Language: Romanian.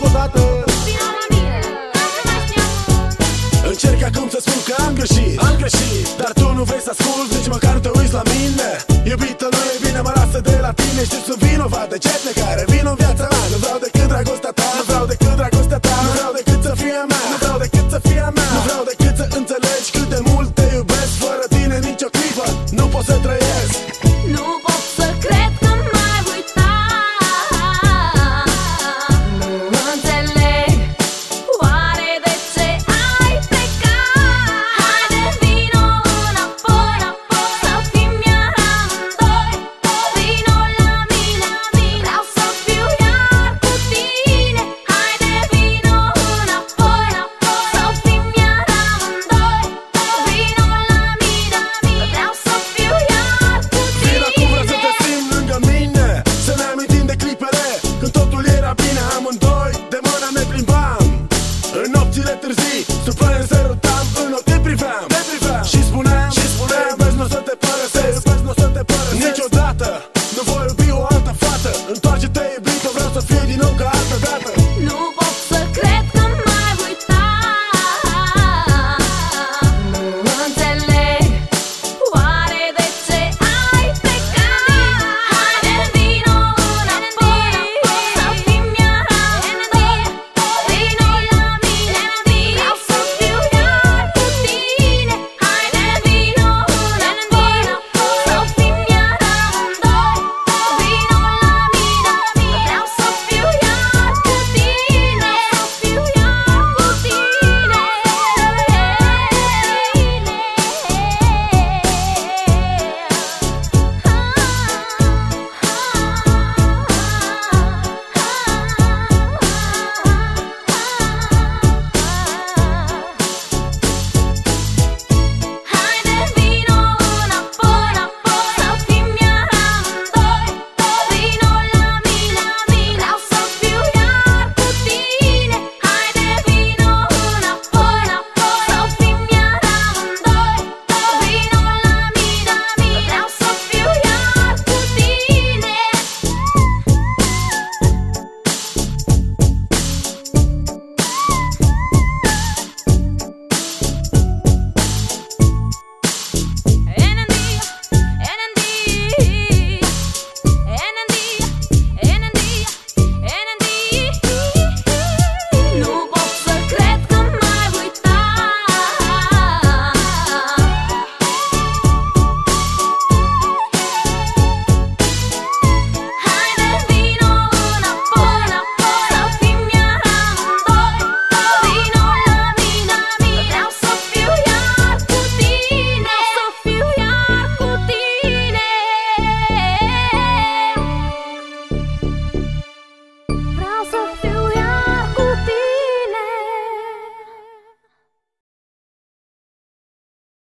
încă o dată. Încerc acum să spun că am greșit Am greșit. Dar tu nu vrei să asculti Nici măcar nu te uiți la mine. Iubită, nu e bine, mă lasă de la tine. Știu sunt vinovat de ce care vin în viața mea. Nu vreau decât dragostea ta Nu vreau decât dragostea ta. Nu vreau decât să fie a mea Nu vreau decât să fie a mea. Nu vreau decât să înțelegi cât de mult te iubesc. Fără tine nicio clipă Nu pot să trăiesc. Nu pot Videodata